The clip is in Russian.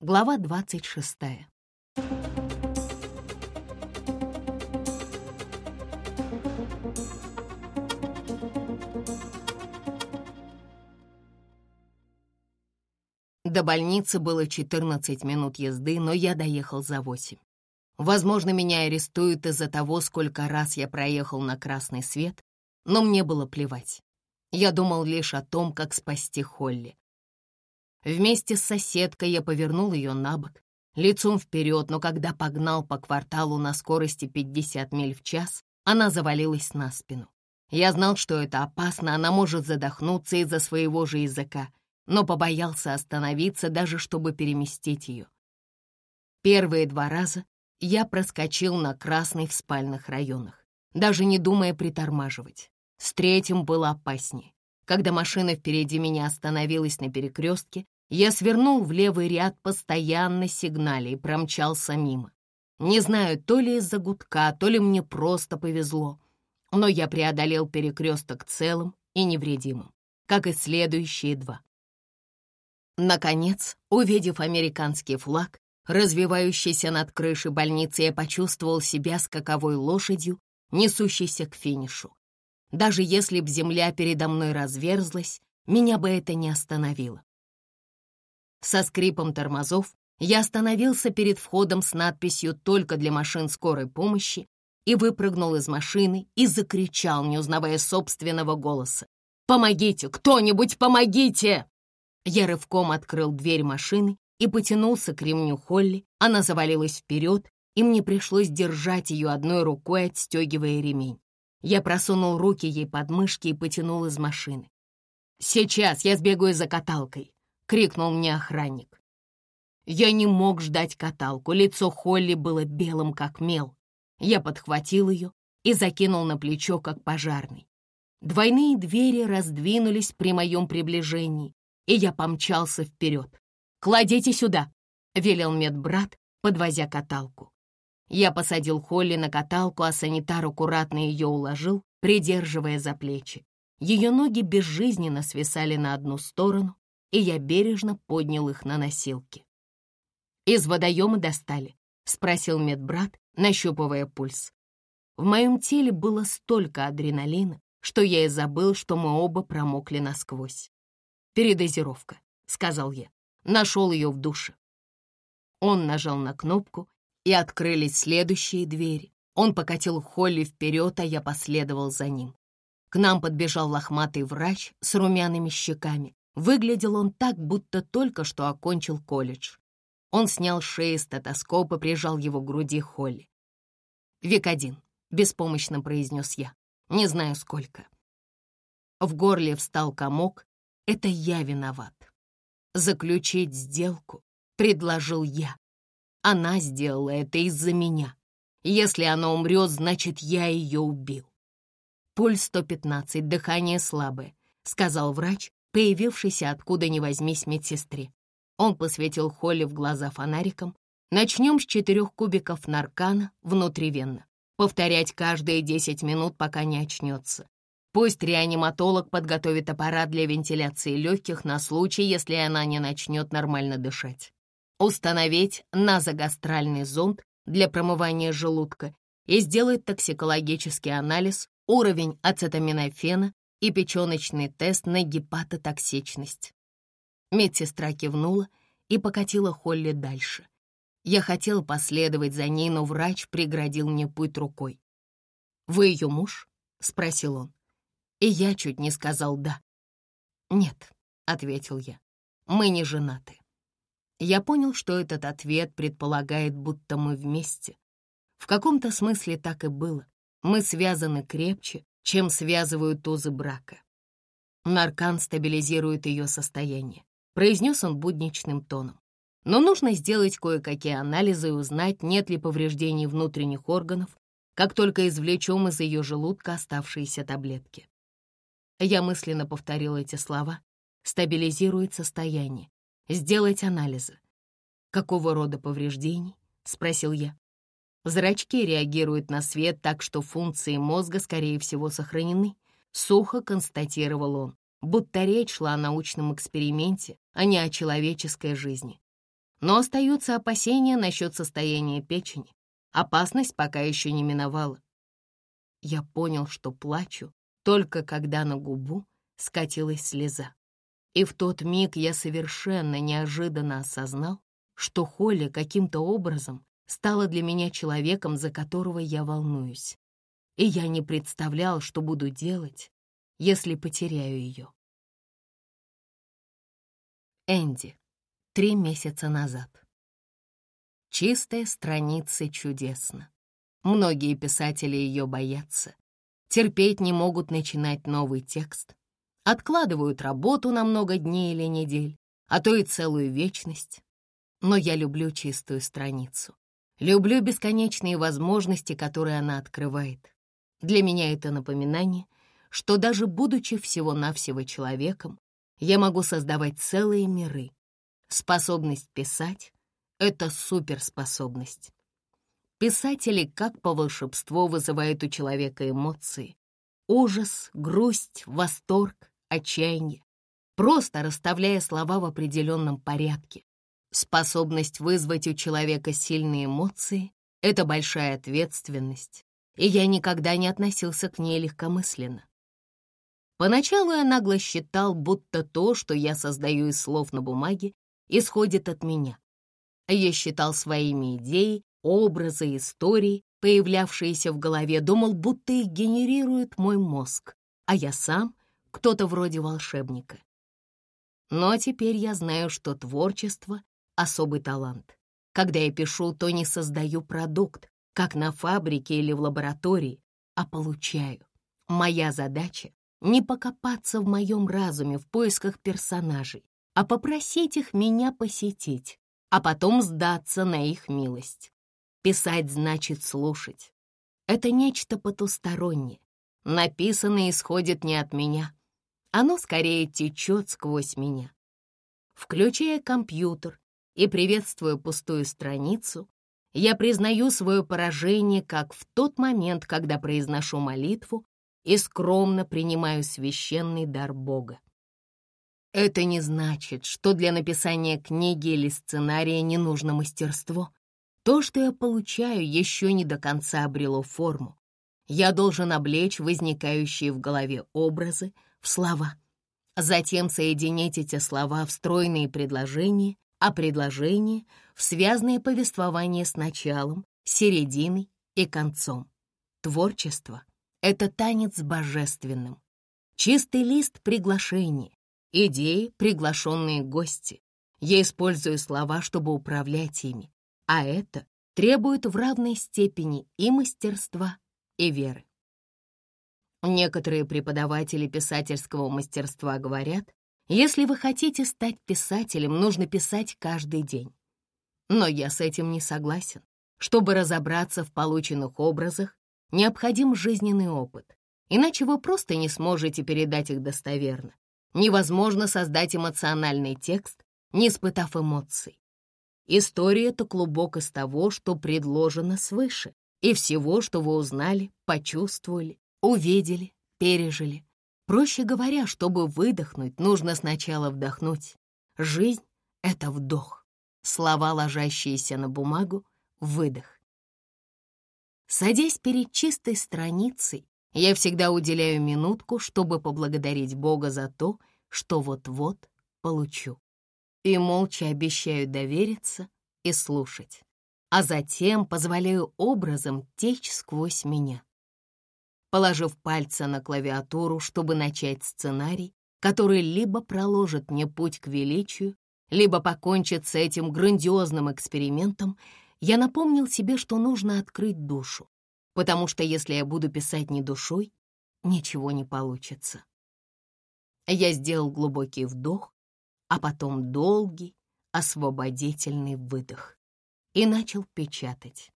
Глава 26. До больницы было 14 минут езды, но я доехал за 8. Возможно, меня арестуют из-за того, сколько раз я проехал на красный свет, но мне было плевать. Я думал лишь о том, как спасти Холли. Вместе с соседкой я повернул ее на бок, лицом вперед, но когда погнал по кварталу на скорости 50 миль в час, она завалилась на спину. Я знал, что это опасно, она может задохнуться из-за своего же языка, но побоялся остановиться, даже чтобы переместить ее. Первые два раза я проскочил на красный в спальных районах, даже не думая притормаживать. С третьим было опаснее. Когда машина впереди меня остановилась на перекрестке, я свернул в левый ряд постоянно сигнале и промчался мимо. Не знаю, то ли из-за гудка, то ли мне просто повезло, но я преодолел перекресток целым и невредимым, как и следующие два. Наконец, увидев американский флаг, развивающийся над крышей больницы, я почувствовал себя скаковой лошадью, несущейся к финишу. Даже если б земля передо мной разверзлась, меня бы это не остановило. Со скрипом тормозов я остановился перед входом с надписью «Только для машин скорой помощи» и выпрыгнул из машины и закричал, не узнавая собственного голоса. «Помогите! Кто-нибудь помогите!» Я рывком открыл дверь машины и потянулся к ремню Холли. Она завалилась вперед, и мне пришлось держать ее одной рукой, отстегивая ремень. Я просунул руки ей под мышки и потянул из машины. «Сейчас я сбегаю за каталкой», — крикнул мне охранник. Я не мог ждать каталку, лицо Холли было белым, как мел. Я подхватил ее и закинул на плечо, как пожарный. Двойные двери раздвинулись при моем приближении, и я помчался вперед. «Кладите сюда!» — велел медбрат, подвозя каталку. Я посадил Холли на каталку, а санитар аккуратно ее уложил, придерживая за плечи. Ее ноги безжизненно свисали на одну сторону, и я бережно поднял их на носилки. «Из водоема достали?» — спросил медбрат, нащупывая пульс. В моем теле было столько адреналина, что я и забыл, что мы оба промокли насквозь. «Передозировка», — сказал я. Нашел ее в душе. Он нажал на кнопку, и открылись следующие двери. Он покатил Холли вперед, а я последовал за ним. К нам подбежал лохматый врач с румяными щеками. Выглядел он так, будто только что окончил колледж. Он снял шеи стетоскоп и прижал его к груди Холли. «Век один», — беспомощно произнес я. «Не знаю, сколько». В горле встал комок. Это я виноват. Заключить сделку предложил я. Она сделала это из-за меня. Если она умрет, значит, я ее убил. Пульс 115, дыхание слабое, сказал врач, появившийся откуда ни возьмись медсестре. Он посветил Холли в глаза фонариком. Начнем с четырех кубиков наркана внутривенно. Повторять каждые 10 минут, пока не очнется. Пусть реаниматолог подготовит аппарат для вентиляции легких на случай, если она не начнет нормально дышать установить назогастральный зонд для промывания желудка и сделать токсикологический анализ, уровень ацетаминофена и печеночный тест на гепатотоксичность. Медсестра кивнула и покатила Холли дальше. Я хотел последовать за ней, но врач преградил мне путь рукой. «Вы ее муж?» — спросил он. И я чуть не сказал «да». «Нет», — ответил я, — «мы не женаты». Я понял, что этот ответ предполагает, будто мы вместе. В каком-то смысле так и было. Мы связаны крепче, чем связывают узы брака. Наркан стабилизирует ее состояние, произнес он будничным тоном. Но нужно сделать кое-какие анализы и узнать, нет ли повреждений внутренних органов, как только извлечем из ее желудка оставшиеся таблетки. Я мысленно повторил эти слова. Стабилизирует состояние сделать анализы. «Какого рода повреждений?» — спросил я. Зрачки реагируют на свет так, что функции мозга, скорее всего, сохранены. Сухо констатировал он, будто речь шла о научном эксперименте, а не о человеческой жизни. но остаются опасения насчет состояния печени. Опасность пока еще не миновала. Я понял, что плачу, только когда на губу скатилась слеза. И в тот миг я совершенно неожиданно осознал, что Холли каким-то образом стала для меня человеком, за которого я волнуюсь. И я не представлял, что буду делать, если потеряю ее. Энди. Три месяца назад. Чистая страница чудесно. Многие писатели ее боятся. Терпеть не могут начинать новый текст. Откладывают работу на много дней или недель, а то и целую вечность. Но я люблю чистую страницу. Люблю бесконечные возможности, которые она открывает. Для меня это напоминание, что даже будучи всего-навсего человеком, я могу создавать целые миры. Способность писать — это суперспособность. Писатели как по волшебству вызывают у человека эмоции. Ужас, грусть, восторг, отчаяние. Просто расставляя слова в определенном порядке. Способность вызвать у человека сильные эмоции — это большая ответственность, и я никогда не относился к ней легкомысленно. Поначалу я нагло считал, будто то, что я создаю из слов на бумаге, исходит от меня. Я считал своими идеи, образы, истории, появлявшиеся в голове, думал, будто их генерирует мой мозг, а я сам — кто-то вроде волшебника. Но теперь я знаю, что творчество — особый талант. Когда я пишу, то не создаю продукт, как на фабрике или в лаборатории, а получаю. Моя задача не покопаться в моем разуме в поисках персонажей, а попросить их меня посетить, а потом сдаться на их милость. Писать значит слушать. Это нечто потустороннее. Написанное исходит не от меня. Оно скорее течет сквозь меня. Включая компьютер и приветствуя пустую страницу, я признаю свое поражение как в тот момент, когда произношу молитву и скромно принимаю священный дар Бога. Это не значит, что для написания книги или сценария не нужно мастерство. То, что я получаю, еще не до конца обрело форму. Я должен облечь возникающие в голове образы в слова, затем соединить эти слова в стройные предложения, а предложения — в связанные повествования с началом, серединой и концом. Творчество это танец с божественным. Чистый лист — приглашение. Идеи — приглашенные гости. Я использую слова, чтобы управлять ими. А это требует в равной степени и мастерства, и веры. Некоторые преподаватели писательского мастерства говорят, если вы хотите стать писателем, нужно писать каждый день. Но я с этим не согласен. Чтобы разобраться в полученных образах, необходим жизненный опыт, иначе вы просто не сможете передать их достоверно. Невозможно создать эмоциональный текст, не испытав эмоций. История — это клубок из того, что предложено свыше, и всего, что вы узнали, почувствовали, увидели, пережили. Проще говоря, чтобы выдохнуть, нужно сначала вдохнуть. Жизнь — это вдох. Слова, ложащиеся на бумагу — выдох. Садясь перед чистой страницей, я всегда уделяю минутку, чтобы поблагодарить Бога за то, что вот-вот получу. И молча обещаю довериться и слушать, а затем позволяю образом течь сквозь меня. Положив пальцы на клавиатуру, чтобы начать сценарий, который либо проложит мне путь к величию, либо покончит с этим грандиозным экспериментом, я напомнил себе, что нужно открыть душу, потому что если я буду писать не душой, ничего не получится. Я сделал глубокий вдох, а потом долгий, освободительный выдох и начал печатать.